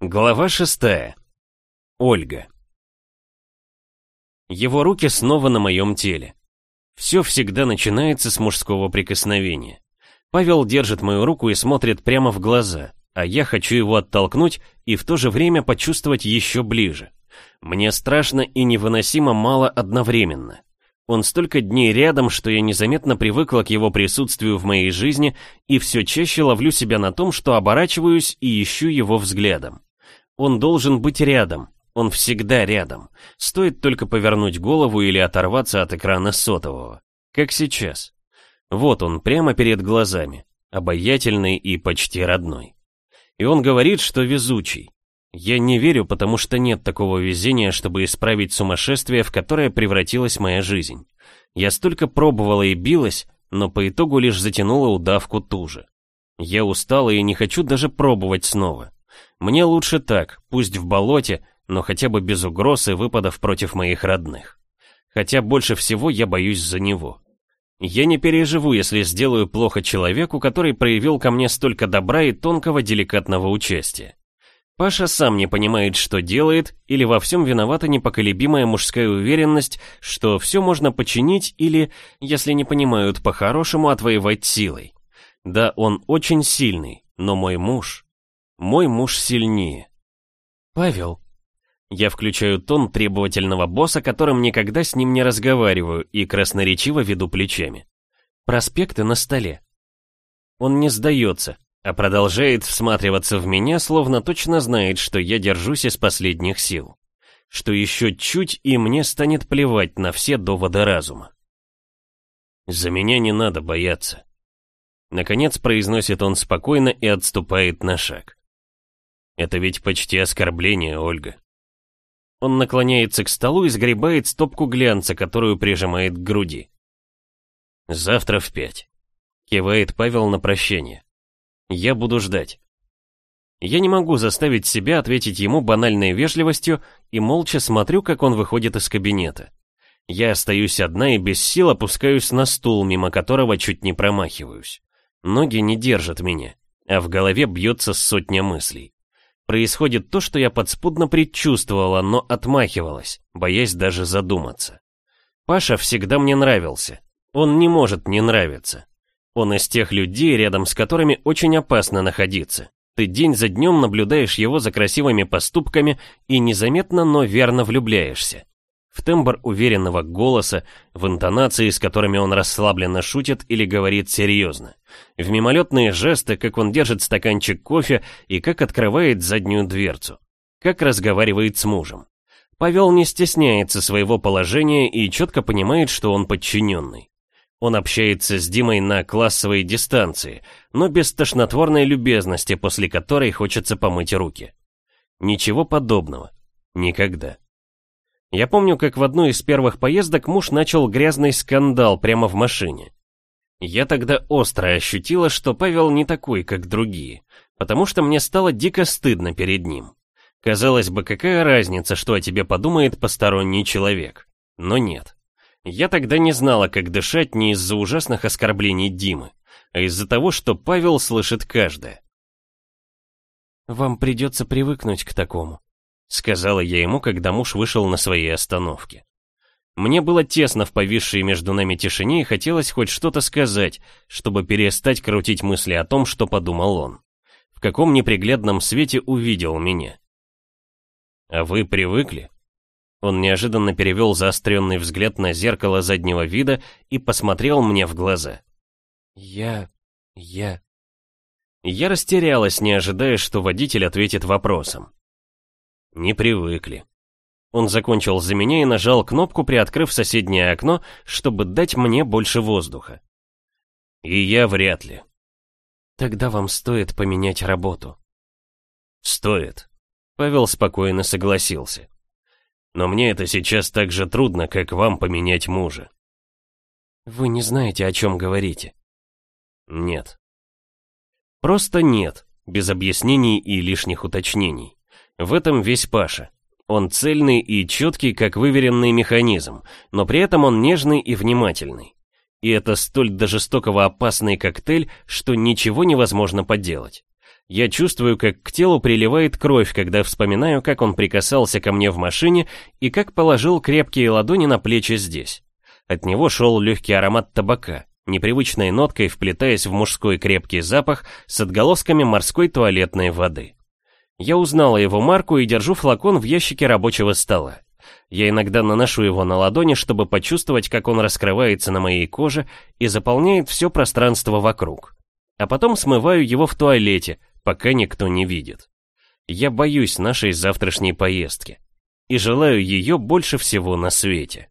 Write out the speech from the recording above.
Глава шестая. Ольга. Его руки снова на моем теле. Все всегда начинается с мужского прикосновения. Павел держит мою руку и смотрит прямо в глаза, а я хочу его оттолкнуть и в то же время почувствовать еще ближе. Мне страшно и невыносимо мало одновременно. Он столько дней рядом, что я незаметно привыкла к его присутствию в моей жизни и все чаще ловлю себя на том, что оборачиваюсь и ищу его взглядом. Он должен быть рядом. Он всегда рядом. Стоит только повернуть голову или оторваться от экрана сотового. Как сейчас. Вот он, прямо перед глазами. Обаятельный и почти родной. И он говорит, что везучий. Я не верю, потому что нет такого везения, чтобы исправить сумасшествие, в которое превратилась моя жизнь. Я столько пробовала и билась, но по итогу лишь затянула удавку туже. Я устала и не хочу даже пробовать снова. Мне лучше так, пусть в болоте, но хотя бы без угроз и выпадов против моих родных. Хотя больше всего я боюсь за него. Я не переживу, если сделаю плохо человеку, который проявил ко мне столько добра и тонкого деликатного участия. Паша сам не понимает, что делает, или во всем виновата непоколебимая мужская уверенность, что все можно починить или, если не понимают по-хорошему, отвоевать силой. Да, он очень сильный, но мой муж... Мой муж сильнее. Павел. Я включаю тон требовательного босса, которым никогда с ним не разговариваю, и красноречиво веду плечами. Проспекты на столе. Он не сдается, а продолжает всматриваться в меня, словно точно знает, что я держусь из последних сил. Что еще чуть, и мне станет плевать на все доводы разума. За меня не надо бояться. Наконец произносит он спокойно и отступает на шаг. Это ведь почти оскорбление, Ольга. Он наклоняется к столу и сгребает стопку глянца, которую прижимает к груди. «Завтра в пять», — кивает Павел на прощение. «Я буду ждать». Я не могу заставить себя ответить ему банальной вежливостью и молча смотрю, как он выходит из кабинета. Я остаюсь одна и без сил опускаюсь на стул, мимо которого чуть не промахиваюсь. Ноги не держат меня, а в голове бьется сотня мыслей. Происходит то, что я подспудно предчувствовала, но отмахивалась, боясь даже задуматься. Паша всегда мне нравился. Он не может не нравиться. Он из тех людей, рядом с которыми очень опасно находиться. Ты день за днем наблюдаешь его за красивыми поступками и незаметно, но верно влюбляешься в тембр уверенного голоса, в интонации, с которыми он расслабленно шутит или говорит серьезно, в мимолетные жесты, как он держит стаканчик кофе и как открывает заднюю дверцу, как разговаривает с мужем. Павел не стесняется своего положения и четко понимает, что он подчиненный. Он общается с Димой на классовой дистанции, но без тошнотворной любезности, после которой хочется помыть руки. Ничего подобного. Никогда. Я помню, как в одну из первых поездок муж начал грязный скандал прямо в машине. Я тогда остро ощутила, что Павел не такой, как другие, потому что мне стало дико стыдно перед ним. Казалось бы, какая разница, что о тебе подумает посторонний человек. Но нет. Я тогда не знала, как дышать не из-за ужасных оскорблений Димы, а из-за того, что Павел слышит каждое. «Вам придется привыкнуть к такому», Сказала я ему, когда муж вышел на своей остановке. Мне было тесно в повисшей между нами тишине и хотелось хоть что-то сказать, чтобы перестать крутить мысли о том, что подумал он. В каком неприглядном свете увидел меня. «А вы привыкли?» Он неожиданно перевел заостренный взгляд на зеркало заднего вида и посмотрел мне в глаза. «Я... я...» Я растерялась, не ожидая, что водитель ответит вопросом. Не привыкли. Он закончил за меня и нажал кнопку, приоткрыв соседнее окно, чтобы дать мне больше воздуха. И я вряд ли. Тогда вам стоит поменять работу. Стоит. Павел спокойно согласился. Но мне это сейчас так же трудно, как вам поменять мужа. Вы не знаете, о чем говорите. Нет. Просто нет, без объяснений и лишних уточнений. В этом весь Паша. Он цельный и четкий, как выверенный механизм, но при этом он нежный и внимательный. И это столь до жестокого опасный коктейль, что ничего невозможно поделать. Я чувствую, как к телу приливает кровь, когда вспоминаю, как он прикасался ко мне в машине и как положил крепкие ладони на плечи здесь. От него шел легкий аромат табака, непривычной ноткой вплетаясь в мужской крепкий запах с отголосками морской туалетной воды. Я узнала его марку и держу флакон в ящике рабочего стола. Я иногда наношу его на ладони, чтобы почувствовать, как он раскрывается на моей коже и заполняет все пространство вокруг. А потом смываю его в туалете, пока никто не видит. Я боюсь нашей завтрашней поездки и желаю ее больше всего на свете.